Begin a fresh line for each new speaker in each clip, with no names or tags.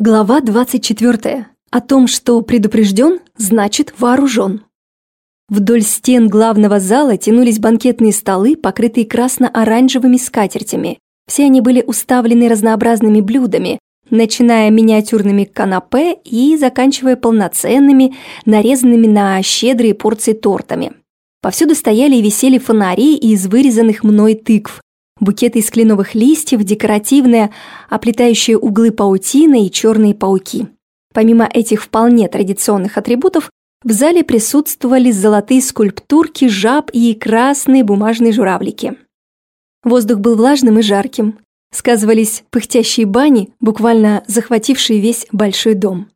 Глава 24. О том, что предупрежден, значит вооружен. Вдоль стен главного зала тянулись банкетные столы, покрытые красно-оранжевыми скатертями. Все они были уставлены разнообразными блюдами, начиная миниатюрными канапе и заканчивая полноценными, нарезанными на щедрые порции тортами. Повсюду стояли и висели фонари из вырезанных мной тыкв, букеты из кленовых листьев, декоративные, оплетающие углы паутины и черные пауки. Помимо этих вполне традиционных атрибутов, в зале присутствовали золотые скульптурки жаб и красные бумажные журавлики. Воздух был влажным и жарким. Сказывались пыхтящие бани, буквально захватившие весь большой дом.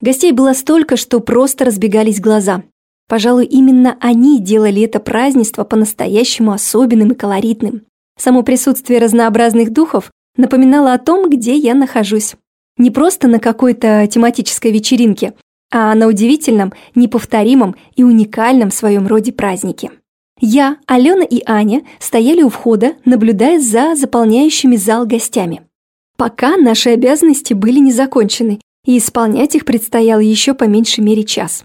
Гостей было столько, что просто разбегались глаза. Пожалуй, именно они делали это празднество по-настоящему особенным и колоритным. Само присутствие разнообразных духов напоминало о том, где я нахожусь. Не просто на какой-то тематической вечеринке, а на удивительном, неповторимом и уникальном в своем роде празднике. Я, Алена и Аня стояли у входа, наблюдая за заполняющими зал гостями. Пока наши обязанности были не закончены, и исполнять их предстояло еще по меньшей мере час.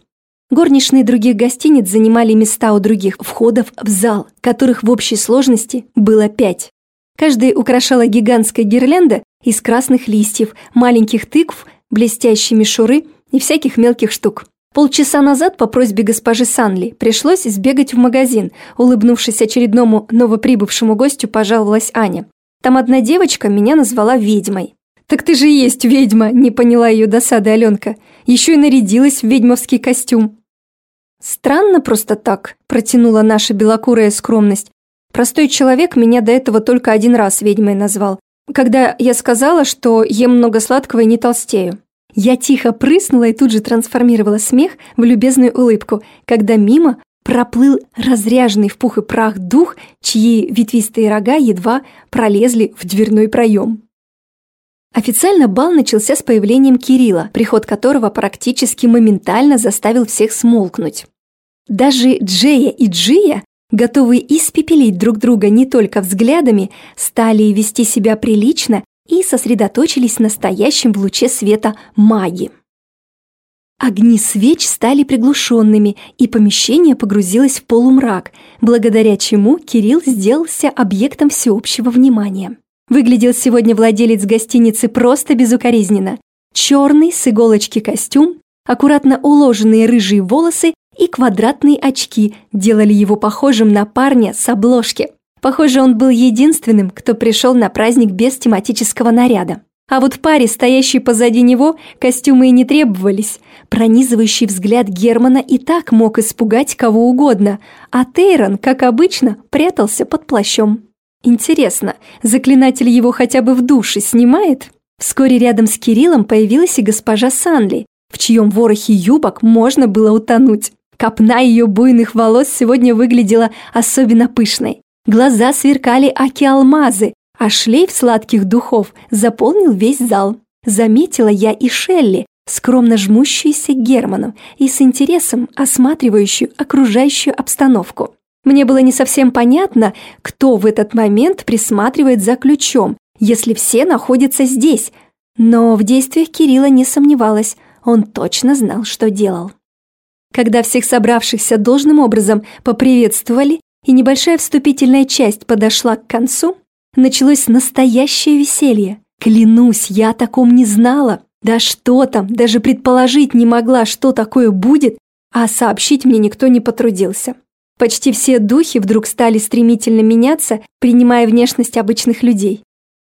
Горничные других гостиниц занимали места у других входов в зал, которых в общей сложности было пять. Каждый украшала гигантская гирлянда из красных листьев, маленьких тыкв, блестящей мишуры и всяких мелких штук. Полчаса назад по просьбе госпожи Санли пришлось сбегать в магазин. Улыбнувшись очередному новоприбывшему гостю, пожаловалась Аня. Там одна девочка меня назвала ведьмой. «Так ты же есть ведьма!» – не поняла ее досады Аленка. Еще и нарядилась в ведьмовский костюм. «Странно просто так», – протянула наша белокурая скромность. «Простой человек меня до этого только один раз ведьмой назвал, когда я сказала, что ем много сладкого и не толстею». Я тихо прыснула и тут же трансформировала смех в любезную улыбку, когда мимо проплыл разряженный в пух и прах дух, чьи ветвистые рога едва пролезли в дверной проем. Официально бал начался с появлением Кирилла, приход которого практически моментально заставил всех смолкнуть. Даже Джея и Джия, готовые испепелить друг друга не только взглядами, стали вести себя прилично и сосредоточились на стоящем в луче света маги. Огни свеч стали приглушенными, и помещение погрузилось в полумрак, благодаря чему Кирилл сделался объектом всеобщего внимания. Выглядел сегодня владелец гостиницы просто безукоризненно. Черный с иголочки костюм, аккуратно уложенные рыжие волосы и квадратные очки делали его похожим на парня с обложки. Похоже, он был единственным, кто пришел на праздник без тематического наряда. А вот паре, стоящей позади него, костюмы и не требовались. Пронизывающий взгляд Германа и так мог испугать кого угодно, а Тейрон, как обычно, прятался под плащом. Интересно, заклинатель его хотя бы в душе снимает? Вскоре рядом с Кириллом появилась и госпожа Санли, в чьем ворохе юбок можно было утонуть. Копна ее буйных волос сегодня выглядела особенно пышной. Глаза сверкали аки-алмазы, а шлейф сладких духов заполнил весь зал. Заметила я и Шелли, скромно жмущуюся к Герману и с интересом осматривающую окружающую обстановку. Мне было не совсем понятно, кто в этот момент присматривает за ключом, если все находятся здесь, но в действиях Кирилла не сомневалась, он точно знал, что делал. Когда всех собравшихся должным образом поприветствовали и небольшая вступительная часть подошла к концу, началось настоящее веселье. Клянусь, я о таком не знала. Да что там, даже предположить не могла, что такое будет, а сообщить мне никто не потрудился. Почти все духи вдруг стали стремительно меняться, принимая внешность обычных людей.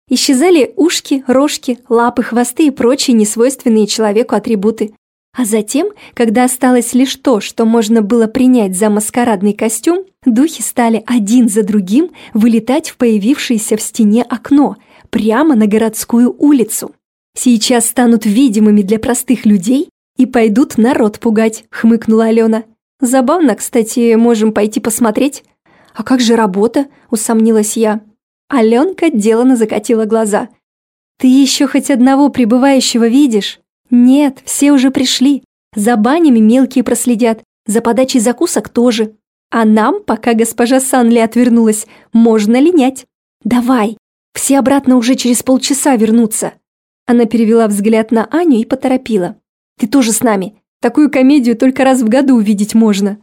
Исчезали ушки, рожки, лапы, хвосты и прочие несвойственные человеку атрибуты. А затем, когда осталось лишь то, что можно было принять за маскарадный костюм, духи стали один за другим вылетать в появившееся в стене окно, прямо на городскую улицу. «Сейчас станут видимыми для простых людей и пойдут народ пугать», — хмыкнула Алена. Забавно, кстати, можем пойти посмотреть. А как же работа? Усомнилась я. Аленка делано закатила глаза. Ты еще хоть одного прибывающего видишь? Нет, все уже пришли. За банями мелкие проследят, за подачей закусок тоже. А нам, пока госпожа Санли отвернулась, можно линять. Давай, все обратно уже через полчаса вернутся. Она перевела взгляд на Аню и поторопила. «Ты тоже с нами. Такую комедию только раз в году увидеть можно».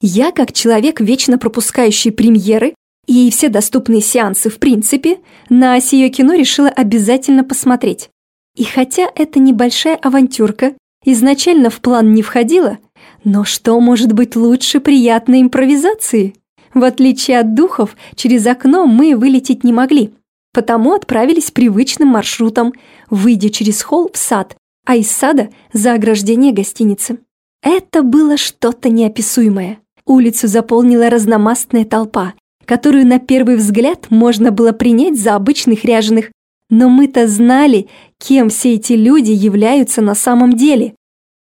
Я, как человек, вечно пропускающий премьеры и все доступные сеансы в принципе, на сие кино решила обязательно посмотреть. И хотя это небольшая авантюрка, изначально в план не входила, но что может быть лучше приятной импровизации? В отличие от духов, через окно мы вылететь не могли, потому отправились привычным маршрутом, выйдя через холл в сад, а из сада за ограждение гостиницы. Это было что-то неописуемое. Улицу заполнила разномастная толпа, которую на первый взгляд можно было принять за обычных ряженых, но мы-то знали, кем все эти люди являются на самом деле.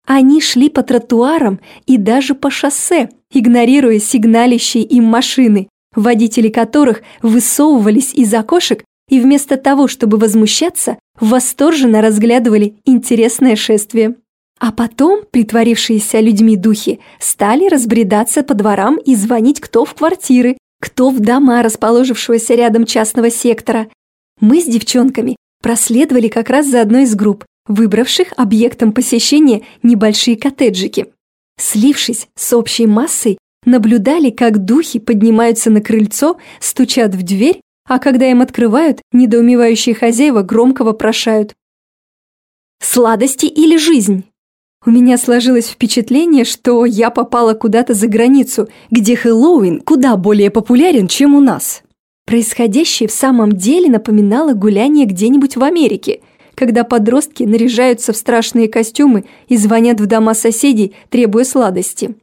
Они шли по тротуарам и даже по шоссе, игнорируя сигналищие им машины, водители которых высовывались из окошек и вместо того, чтобы возмущаться, восторженно разглядывали интересное шествие. А потом притворившиеся людьми духи стали разбредаться по дворам и звонить кто в квартиры, кто в дома расположившегося рядом частного сектора. Мы с девчонками проследовали как раз за одной из групп, выбравших объектом посещения небольшие коттеджики. Слившись с общей массой, наблюдали, как духи поднимаются на крыльцо, стучат в дверь, а когда им открывают, недоумевающие хозяева громко вопрошают. «Сладости или жизнь?» У меня сложилось впечатление, что я попала куда-то за границу, где Хэллоуин куда более популярен, чем у нас. Происходящее в самом деле напоминало гуляние где-нибудь в Америке, когда подростки наряжаются в страшные костюмы и звонят в дома соседей, требуя сладости.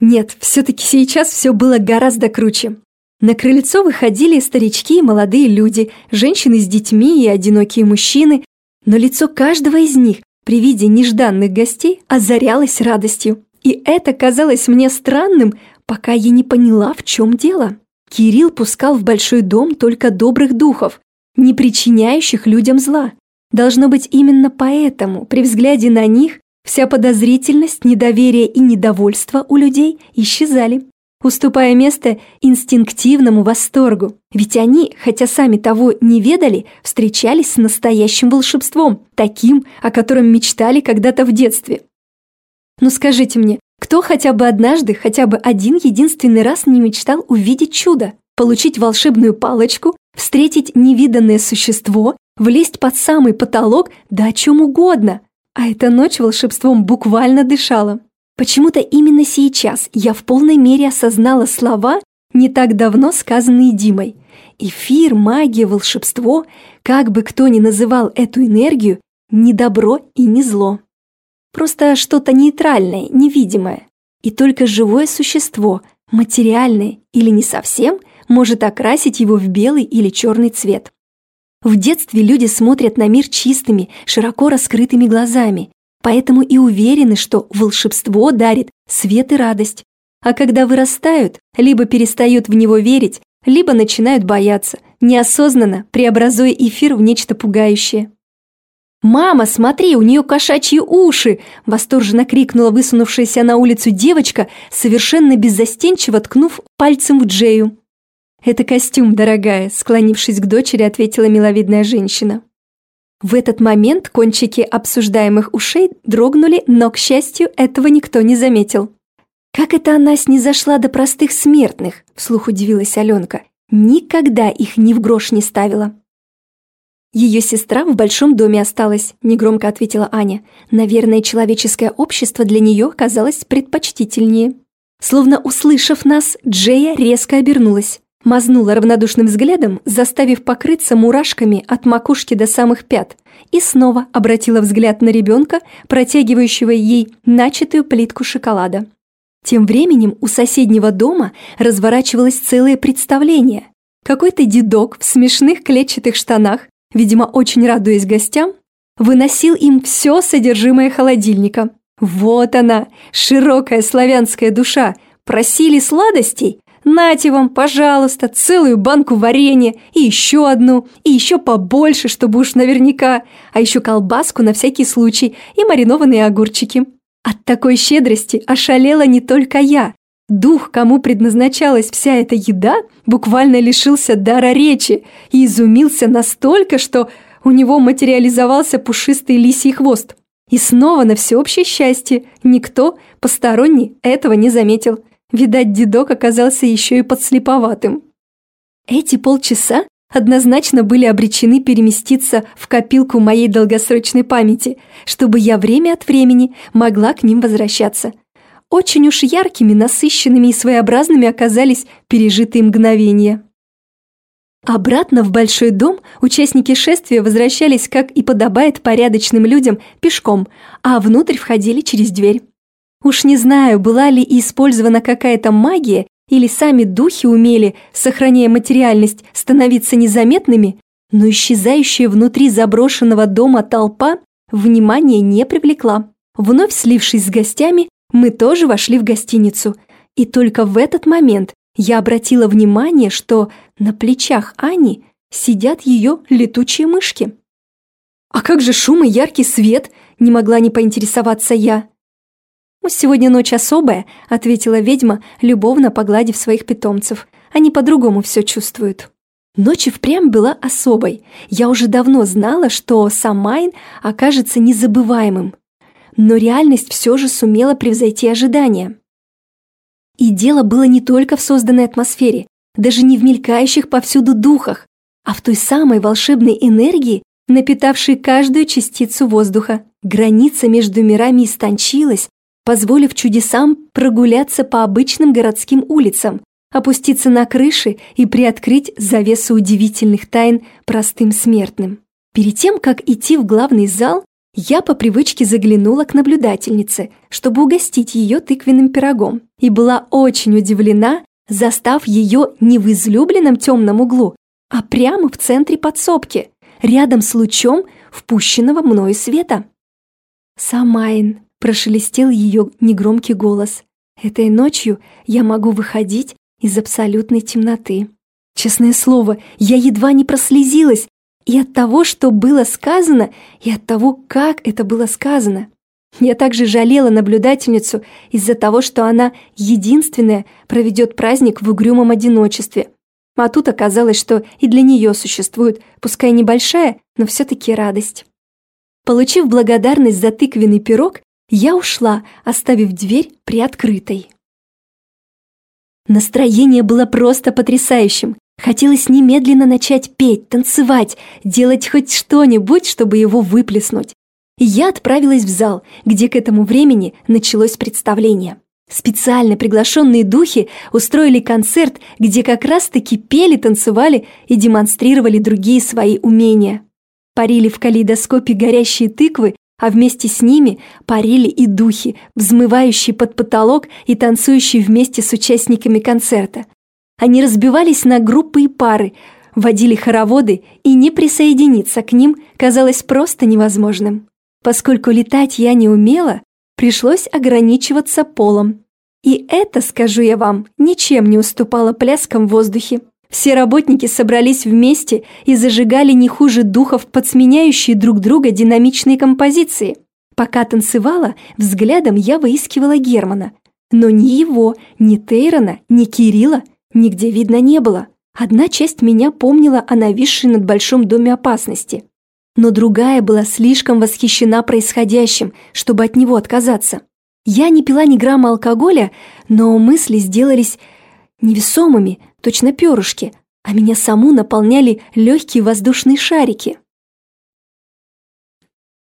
Нет, все-таки сейчас все было гораздо круче. На крыльцо выходили старички и молодые люди, женщины с детьми и одинокие мужчины, но лицо каждого из них при виде нежданных гостей озарялась радостью. И это казалось мне странным, пока я не поняла, в чем дело. Кирилл пускал в большой дом только добрых духов, не причиняющих людям зла. Должно быть именно поэтому при взгляде на них вся подозрительность, недоверие и недовольство у людей исчезали уступая место инстинктивному восторгу. Ведь они, хотя сами того не ведали, встречались с настоящим волшебством, таким, о котором мечтали когда-то в детстве. Ну скажите мне, кто хотя бы однажды, хотя бы один единственный раз не мечтал увидеть чудо, получить волшебную палочку, встретить невиданное существо, влезть под самый потолок, да о чем угодно? А эта ночь волшебством буквально дышала. Почему-то именно сейчас я в полной мере осознала слова, не так давно сказанные Димой. Эфир, магия, волшебство, как бы кто ни называл эту энергию, не добро и не зло. Просто что-то нейтральное, невидимое. И только живое существо, материальное или не совсем, может окрасить его в белый или черный цвет. В детстве люди смотрят на мир чистыми, широко раскрытыми глазами, Поэтому и уверены, что волшебство дарит свет и радость. А когда вырастают, либо перестают в него верить, либо начинают бояться, неосознанно преобразуя эфир в нечто пугающее. «Мама, смотри, у нее кошачьи уши!» – восторженно крикнула высунувшаяся на улицу девочка, совершенно беззастенчиво ткнув пальцем в Джею. «Это костюм, дорогая», – склонившись к дочери, ответила миловидная женщина. В этот момент кончики обсуждаемых ушей дрогнули, но, к счастью, этого никто не заметил. «Как это она снизошла до простых смертных?» – вслух удивилась Аленка. «Никогда их ни в грош не ставила». «Ее сестра в большом доме осталась», – негромко ответила Аня. «Наверное, человеческое общество для нее казалось предпочтительнее». Словно услышав нас, Джея резко обернулась. Мазнула равнодушным взглядом, заставив покрыться мурашками от макушки до самых пят, и снова обратила взгляд на ребенка, протягивающего ей начатую плитку шоколада. Тем временем у соседнего дома разворачивалось целое представление. Какой-то дедок в смешных клетчатых штанах, видимо, очень радуясь гостям, выносил им все содержимое холодильника. Вот она, широкая славянская душа, просили сладостей, Нате вам, пожалуйста, целую банку варенья и еще одну, и еще побольше, чтобы уж наверняка, а еще колбаску на всякий случай и маринованные огурчики. От такой щедрости ошалела не только я. Дух, кому предназначалась вся эта еда, буквально лишился дара речи и изумился настолько, что у него материализовался пушистый лисий хвост. И снова на всеобщее счастье никто, посторонний, этого не заметил. Видать, дедок оказался еще и подслеповатым. Эти полчаса однозначно были обречены переместиться в копилку моей долгосрочной памяти, чтобы я время от времени могла к ним возвращаться. Очень уж яркими, насыщенными и своеобразными оказались пережитые мгновения. Обратно в большой дом участники шествия возвращались, как и подобает порядочным людям, пешком, а внутрь входили через дверь. Уж не знаю, была ли использована какая-то магия, или сами духи умели, сохраняя материальность, становиться незаметными, но исчезающая внутри заброшенного дома толпа внимания не привлекла. Вновь слившись с гостями, мы тоже вошли в гостиницу. И только в этот момент я обратила внимание, что на плечах Ани сидят ее летучие мышки. «А как же шум и яркий свет?» – не могла не поинтересоваться я. «Сегодня ночь особая», – ответила ведьма, любовно погладив своих питомцев. «Они по-другому все чувствуют». Ночь и впрямь была особой. Я уже давно знала, что Самайн окажется незабываемым. Но реальность все же сумела превзойти ожидания. И дело было не только в созданной атмосфере, даже не в мелькающих повсюду духах, а в той самой волшебной энергии, напитавшей каждую частицу воздуха. Граница между мирами истончилась, позволив чудесам прогуляться по обычным городским улицам, опуститься на крыши и приоткрыть завесу удивительных тайн простым смертным. Перед тем, как идти в главный зал, я по привычке заглянула к наблюдательнице, чтобы угостить ее тыквенным пирогом, и была очень удивлена, застав ее не в излюбленном темном углу, а прямо в центре подсобки, рядом с лучом впущенного мною света. «Самайн», – прошелестел ее негромкий голос, – «этой ночью я могу выходить из абсолютной темноты». Честное слово, я едва не прослезилась, и от того, что было сказано, и от того, как это было сказано. Я также жалела наблюдательницу из-за того, что она единственная проведет праздник в угрюмом одиночестве. А тут оказалось, что и для нее существует, пускай небольшая, но все-таки радость. Получив благодарность за тыквенный пирог, я ушла, оставив дверь приоткрытой. Настроение было просто потрясающим. Хотелось немедленно начать петь, танцевать, делать хоть что-нибудь, чтобы его выплеснуть. И я отправилась в зал, где к этому времени началось представление. Специально приглашенные духи устроили концерт, где как раз-таки пели, танцевали и демонстрировали другие свои умения. Парили в калейдоскопе горящие тыквы, а вместе с ними парили и духи, взмывающие под потолок и танцующие вместе с участниками концерта. Они разбивались на группы и пары, водили хороводы, и не присоединиться к ним казалось просто невозможным. Поскольку летать я не умела, пришлось ограничиваться полом. И это, скажу я вам, ничем не уступало пляскам в воздухе. Все работники собрались вместе и зажигали не хуже духов, подсменяющие друг друга динамичные композиции. Пока танцевала, взглядом я выискивала Германа. Но ни его, ни Тейрона, ни Кирилла Нигде видно не было. Одна часть меня помнила о нависшей над большом доме опасности, но другая была слишком восхищена происходящим, чтобы от него отказаться. Я не пила ни грамма алкоголя, но мысли сделались невесомыми, точно перышки, а меня саму наполняли легкие воздушные шарики.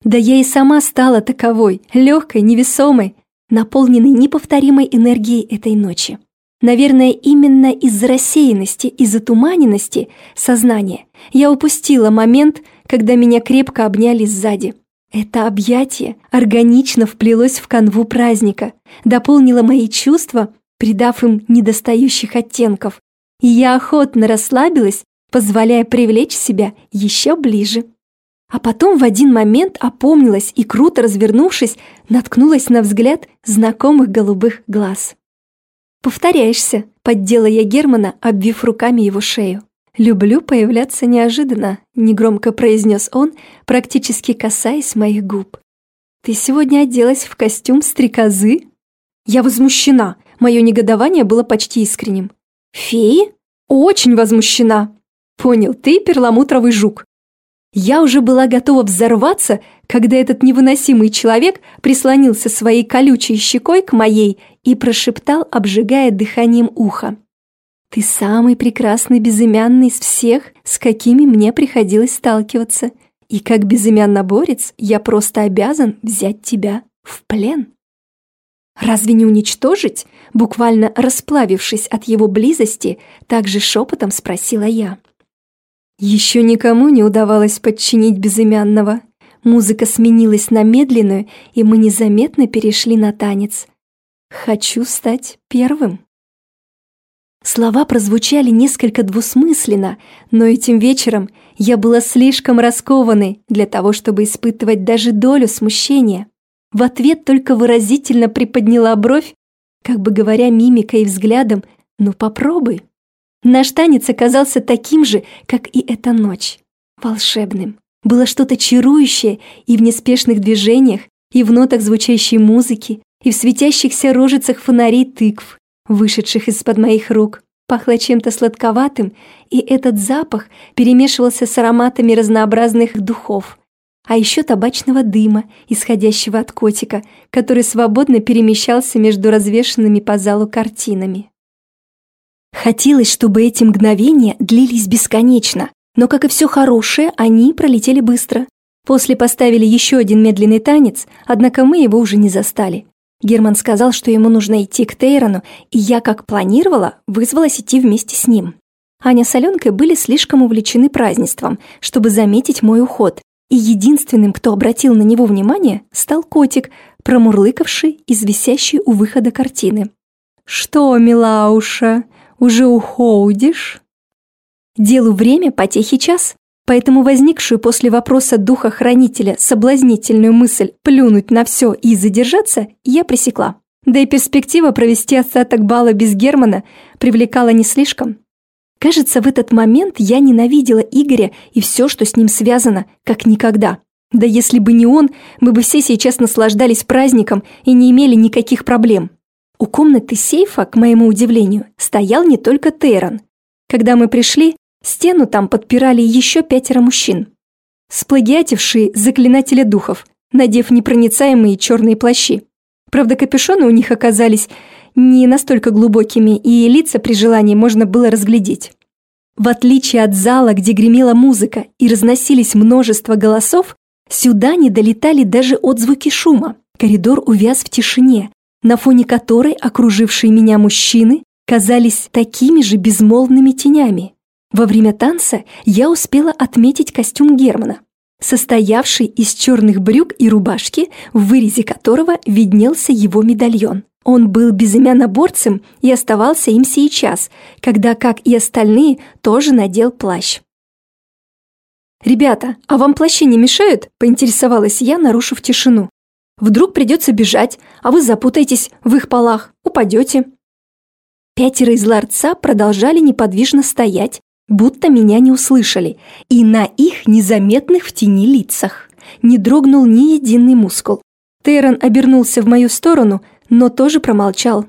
Да я и сама стала таковой, легкой, невесомой, наполненной неповторимой энергией этой ночи. Наверное, именно из-за рассеянности и затуманенности сознания я упустила момент, когда меня крепко обняли сзади. Это объятие органично вплелось в канву праздника, дополнило мои чувства, придав им недостающих оттенков, и я охотно расслабилась, позволяя привлечь себя еще ближе. А потом в один момент опомнилась и, круто развернувшись, наткнулась на взгляд знакомых голубых глаз. «Повторяешься», — поддела я Германа, обвив руками его шею. «Люблю появляться неожиданно», — негромко произнес он, практически касаясь моих губ. «Ты сегодня оделась в костюм стрекозы?» Я возмущена. Мое негодование было почти искренним. «Феи? Очень возмущена!» «Понял, ты перламутровый жук». Я уже была готова взорваться, когда этот невыносимый человек прислонился своей колючей щекой к моей и прошептал, обжигая дыханием уха. «Ты самый прекрасный безымянный из всех, с какими мне приходилось сталкиваться, и как безымянноборец я просто обязан взять тебя в плен». «Разве не уничтожить?» Буквально расплавившись от его близости, также шепотом спросила я. Еще никому не удавалось подчинить безымянного. Музыка сменилась на медленную, и мы незаметно перешли на танец. «Хочу стать первым». Слова прозвучали несколько двусмысленно, но этим вечером я была слишком раскованной для того, чтобы испытывать даже долю смущения. В ответ только выразительно приподняла бровь, как бы говоря мимикой и взглядом «ну попробуй». Наш танец оказался таким же, как и эта ночь. Волшебным. Было что-то чарующее и в неспешных движениях, и в нотах звучащей музыки, и в светящихся рожицах фонарей тыкв, вышедших из-под моих рук. Пахло чем-то сладковатым, и этот запах перемешивался с ароматами разнообразных духов, а еще табачного дыма, исходящего от котика, который свободно перемещался между развешенными по залу картинами. Хотелось, чтобы эти мгновения длились бесконечно, но, как и все хорошее, они пролетели быстро. После поставили еще один медленный танец, однако мы его уже не застали. Герман сказал, что ему нужно идти к Тейрону, и я, как планировала, вызвалась идти вместе с ним. Аня с Аленкой были слишком увлечены празднеством, чтобы заметить мой уход, и единственным, кто обратил на него внимание, стал котик, промурлыкавший из висящей у выхода картины. «Что, милауша, уже уходишь?» Делу время потехи час, поэтому возникшую после вопроса духа-хранителя соблазнительную мысль плюнуть на все и задержаться я пресекла. Да и перспектива провести остаток бала без Германа привлекала не слишком. Кажется, в этот момент я ненавидела Игоря и все, что с ним связано, как никогда. Да если бы не он, мы бы все сейчас наслаждались праздником и не имели никаких проблем. У комнаты сейфа, к моему удивлению, стоял не только Тейрон. Когда мы пришли, стену там подпирали еще пятеро мужчин. Сплагиатившие заклинатели духов, надев непроницаемые черные плащи. Правда, капюшоны у них оказались не настолько глубокими, и лица при желании можно было разглядеть. В отличие от зала, где гремела музыка и разносились множество голосов, сюда не долетали даже отзвуки шума. Коридор увяз в тишине, на фоне которой окружившие меня мужчины казались такими же безмолвными тенями. Во время танца я успела отметить костюм Германа, состоявший из черных брюк и рубашки, в вырезе которого виднелся его медальон. Он был безымяноборцем и оставался им сейчас, когда, как и остальные, тоже надел плащ. «Ребята, а вам плащи не мешают?» – поинтересовалась я, нарушив тишину. Вдруг придется бежать, а вы запутаетесь в их полах, упадете. Пятеро из ларца продолжали неподвижно стоять, будто меня не услышали, и на их незаметных в тени лицах не дрогнул ни единый мускул. Тейрон обернулся в мою сторону, но тоже промолчал.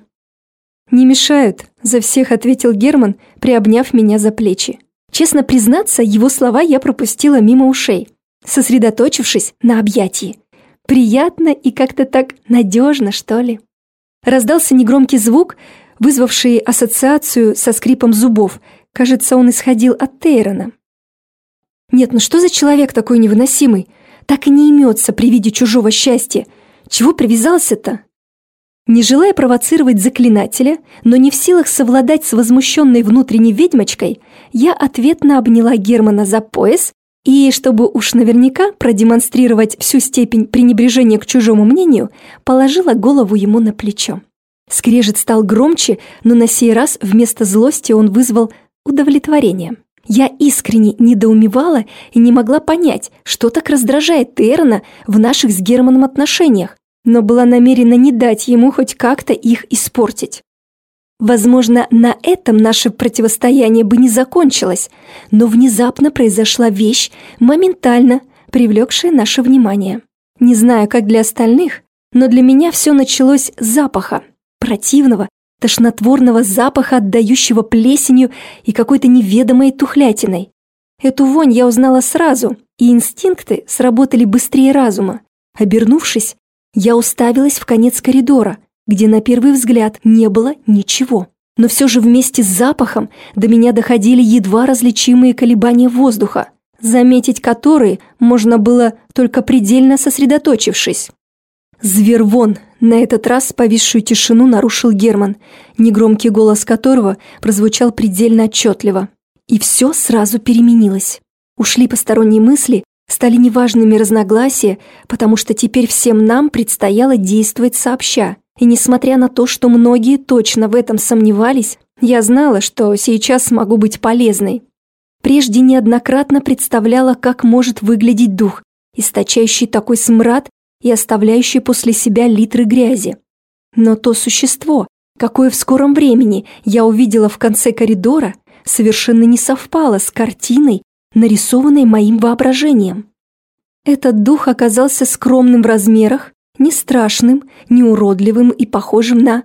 «Не мешают», – за всех ответил Герман, приобняв меня за плечи. Честно признаться, его слова я пропустила мимо ушей, сосредоточившись на объятии. Приятно и как-то так надежно, что ли. Раздался негромкий звук, вызвавший ассоциацию со скрипом зубов. Кажется, он исходил от Тейрона. Нет, ну что за человек такой невыносимый? Так и не имется при виде чужого счастья. Чего привязался-то? Не желая провоцировать заклинателя, но не в силах совладать с возмущенной внутренней ведьмочкой, я ответно обняла Германа за пояс и, чтобы уж наверняка продемонстрировать всю степень пренебрежения к чужому мнению, положила голову ему на плечо. Скрежет стал громче, но на сей раз вместо злости он вызвал удовлетворение. Я искренне недоумевала и не могла понять, что так раздражает Терна в наших с Германом отношениях, но была намерена не дать ему хоть как-то их испортить. Возможно, на этом наше противостояние бы не закончилось, но внезапно произошла вещь, моментально привлекшая наше внимание. Не знаю, как для остальных, но для меня все началось с запаха, противного, тошнотворного запаха, отдающего плесенью и какой-то неведомой тухлятиной. Эту вонь я узнала сразу, и инстинкты сработали быстрее разума. Обернувшись, я уставилась в конец коридора, где на первый взгляд не было ничего. Но все же вместе с запахом до меня доходили едва различимые колебания воздуха, заметить которые можно было только предельно сосредоточившись. «Звервон!» – на этот раз повисшую тишину нарушил Герман, негромкий голос которого прозвучал предельно отчетливо. И все сразу переменилось. Ушли посторонние мысли, стали неважными разногласия, потому что теперь всем нам предстояло действовать сообща. И несмотря на то, что многие точно в этом сомневались, я знала, что сейчас смогу быть полезной. Прежде неоднократно представляла, как может выглядеть дух, источающий такой смрад и оставляющий после себя литры грязи. Но то существо, какое в скором времени я увидела в конце коридора, совершенно не совпало с картиной, нарисованной моим воображением. Этот дух оказался скромным в размерах, не страшным, не уродливым и похожим на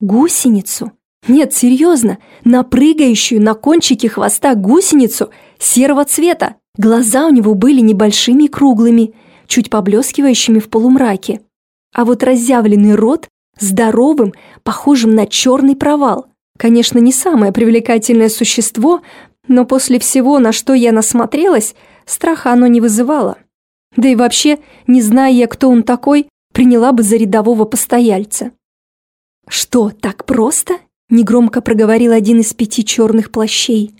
гусеницу. Нет, серьезно, на прыгающую на кончике хвоста гусеницу серого цвета. Глаза у него были небольшими и круглыми, чуть поблескивающими в полумраке. А вот разъявленный рот здоровым, похожим на черный провал. Конечно, не самое привлекательное существо, но после всего, на что я насмотрелась, страха оно не вызывало. Да и вообще, не зная я, кто он такой, приняла бы за рядового постояльца. «Что, так просто?» – негромко проговорил один из пяти черных плащей.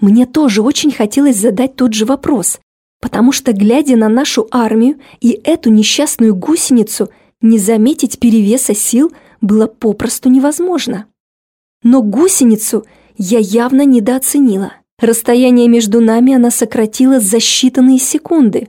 Мне тоже очень хотелось задать тот же вопрос, потому что, глядя на нашу армию и эту несчастную гусеницу, не заметить перевеса сил было попросту невозможно. Но гусеницу я явно недооценила. Расстояние между нами она сократила за считанные секунды.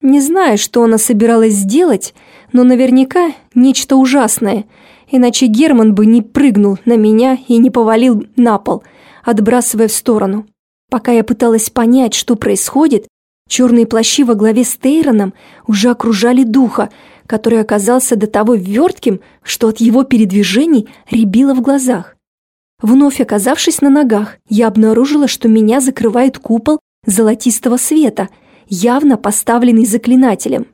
Не знаю, что она собиралась сделать, но наверняка нечто ужасное, иначе Герман бы не прыгнул на меня и не повалил на пол, отбрасывая в сторону. Пока я пыталась понять, что происходит, Черные плащи во главе с Тейроном уже окружали духа, который оказался до того вертким, что от его передвижений рябило в глазах. Вновь оказавшись на ногах, я обнаружила, что меня закрывает купол золотистого света, явно поставленный заклинателем.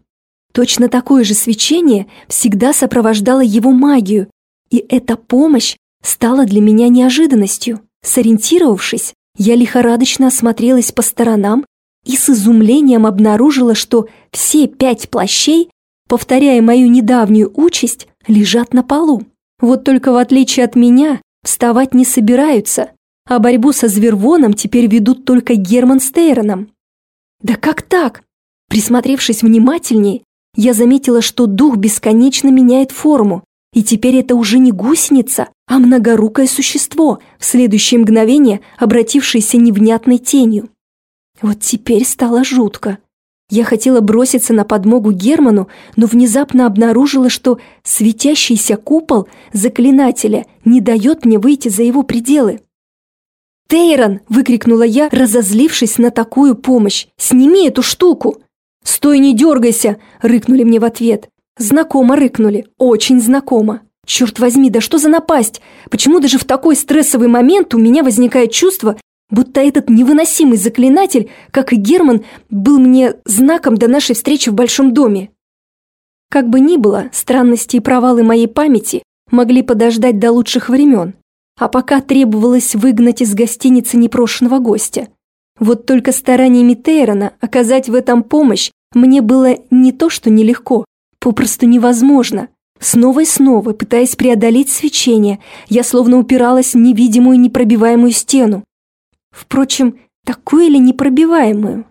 Точно такое же свечение всегда сопровождало его магию, и эта помощь стала для меня неожиданностью. Сориентировавшись, я лихорадочно осмотрелась по сторонам и с изумлением обнаружила, что все пять плащей, повторяя мою недавнюю участь, лежат на полу. Вот только в отличие от меня, вставать не собираются, а борьбу со Звервоном теперь ведут только Герман с Тейроном. Да как так? Присмотревшись внимательнее, я заметила, что дух бесконечно меняет форму, и теперь это уже не гусеница, а многорукое существо, в следующее мгновение обратившееся невнятной тенью. Вот теперь стало жутко. Я хотела броситься на подмогу Герману, но внезапно обнаружила, что светящийся купол заклинателя не дает мне выйти за его пределы. «Тейрон!» – выкрикнула я, разозлившись на такую помощь. «Сними эту штуку!» «Стой, не дергайся!» – рыкнули мне в ответ. Знакомо рыкнули, очень знакомо. Черт возьми, да что за напасть? Почему даже в такой стрессовый момент у меня возникает чувство, Будто этот невыносимый заклинатель, как и Герман, был мне знаком до нашей встречи в большом доме. Как бы ни было, странности и провалы моей памяти могли подождать до лучших времен, а пока требовалось выгнать из гостиницы непрошенного гостя. Вот только стараниями Тейрона оказать в этом помощь мне было не то что нелегко, попросту невозможно. Снова и снова, пытаясь преодолеть свечение, я словно упиралась в невидимую непробиваемую стену. Впрочем, такую или непробиваемую?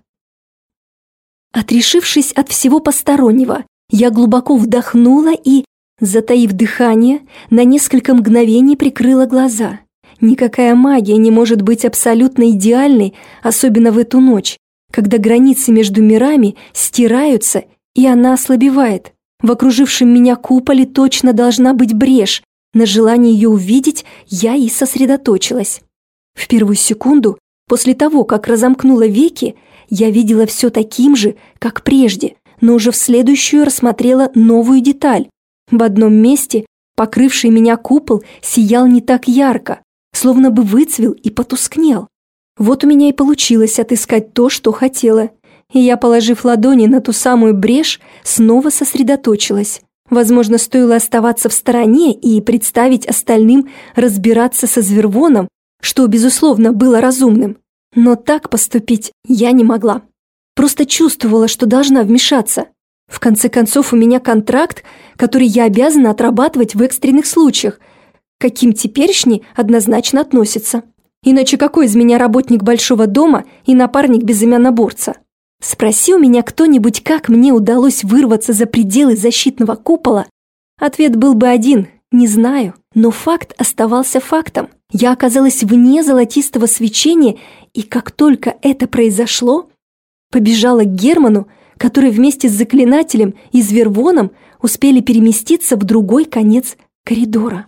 Отрешившись от всего постороннего, я глубоко вдохнула и, затаив дыхание, на несколько мгновений прикрыла глаза. Никакая магия не может быть абсолютно идеальной, особенно в эту ночь, когда границы между мирами стираются, и она ослабевает. В окружившем меня куполе точно должна быть брешь. На желание ее увидеть я и сосредоточилась. В первую секунду, после того, как разомкнула веки, я видела все таким же, как прежде, но уже в следующую рассмотрела новую деталь. В одном месте покрывший меня купол сиял не так ярко, словно бы выцвел и потускнел. Вот у меня и получилось отыскать то, что хотела. И я, положив ладони на ту самую брешь, снова сосредоточилась. Возможно, стоило оставаться в стороне и представить остальным разбираться со Звервоном, что, безусловно, было разумным. Но так поступить я не могла. Просто чувствовала, что должна вмешаться. В конце концов, у меня контракт, который я обязана отрабатывать в экстренных случаях, каким теперешний однозначно относится. Иначе какой из меня работник большого дома и напарник безымяноборца? Спроси у меня кто-нибудь, как мне удалось вырваться за пределы защитного купола, ответ был бы один – не знаю. Но факт оставался фактом. Я оказалась вне золотистого свечения, и как только это произошло, побежала к Герману, который вместе с заклинателем и Звервоном успели переместиться в другой конец коридора.